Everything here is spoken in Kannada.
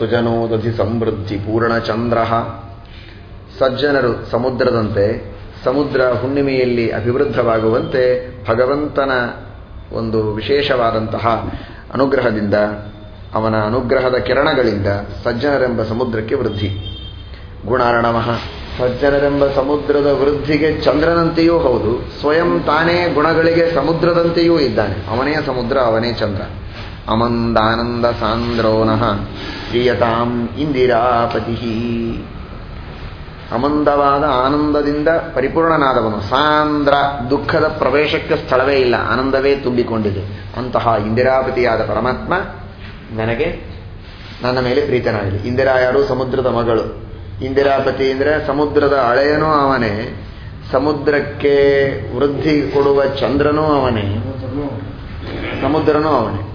ಸುಜನೋದಧಿ ಸಮೃದ್ಧಿ ಪೂರ್ಣಚಂದ್ರ ಸಜ್ಜನರು ಸಮುದ್ರದಂತೆ, ಸಮುದ್ರ ಹುಣ್ಣಿಮೆಯಲ್ಲಿ ಅಭಿವೃದ್ಧವಾಗುವಂತೆ ಭಗವಂತನ ಒಂದು ವಿಶೇಷವಾದಂತಹ ಅನುಗ್ರಹದಿಂದ, ಅವನ ಅನುಗ್ರಹದ ಕಿರಣಗಳಿಂದ ಸಜ್ಜನರೆಂಬ ಸಮುದ್ರಕ್ಕೆ ವೃದ್ಧಿ. ಗುಣಾರ್ಣವಃ ಸಜ್ಜನರೆಂಬ ಸಮುದ್ರದ ವೃದ್ಧಿಗೆ ಚಂದ್ರನಂತೆಯೂ ಹೌದು, ಸ್ವಯಂ ತಾನೇ ಗುಣಗಳಿಗೆ ಸಮುದ್ರದಂತೆಯೂ ಇದ್ದಾನೆ. ಅವನೇ ಸಮುದ್ರ, ಅವನೇ ಚಂದ್ರ. ಅಮಂದಾನಂದ ಸಾಂದ್ರೋನಃ ಪ್ರಿಯತಾಂ ಇಂದಿರಾಪತಿ. ಅಮಂದವಾದ ಆನಂದದಿಂದ ಪರಿಪೂರ್ಣನಾದವನು. ಸಾಂದ್ರ ದುಃಖದ ಪ್ರವೇಶಕ್ಕೆ ಸ್ಥಳವೇ ಇಲ್ಲ. ಆನಂದವೇ ತುಂಬಿಕೊಂಡಿದೆ. ಅಂತಹ ಇಂದಿರಾಪತಿಯಾದ ಪರಮಾತ್ಮ ನನಗೆ ನನ್ನ ಮೇಲೆ ಪ್ರೀತನಾಗಿದೆ ಇಂದಿರಾ ಯಾರು? ಸಮುದ್ರದ ಮಗಳು. ಇಂದಿರಾಪತಿ ಅಂದರೆ ಸಮುದ್ರದ ಅಳೆಯನೂ ಅವನೇ. ಸಮುದ್ರಕ್ಕೆ ವೃದ್ಧಿ ಕೊಡುವ ಚಂದ್ರನೂ ಅವನೇ. ಸಮುದ್ರನೂ ಅವನೇ.